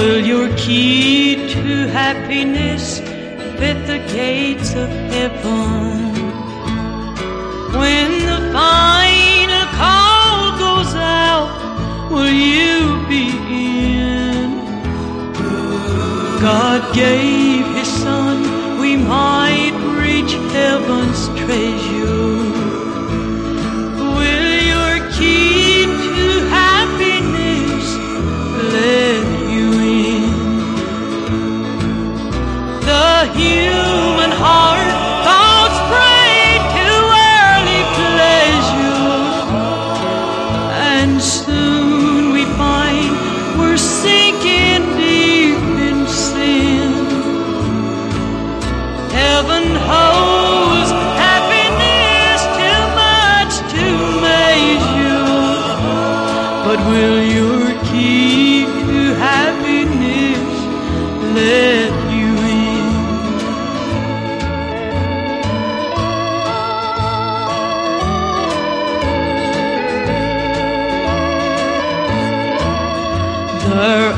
Will your key to happiness fit the gates of heaven? When the final call goes out, will you be in? God gave His Son, we might reach heaven's treasure.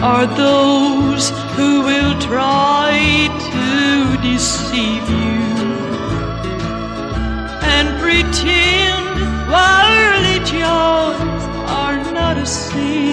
Are those who will try to deceive you pretend worldly joys are not a sin.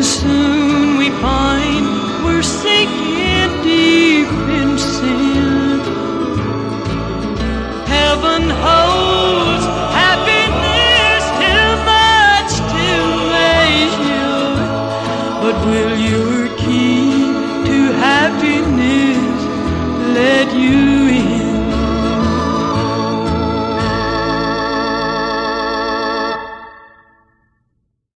And soon we find we're sinking deep in sin. Heaven holds happiness too much to measure, but will you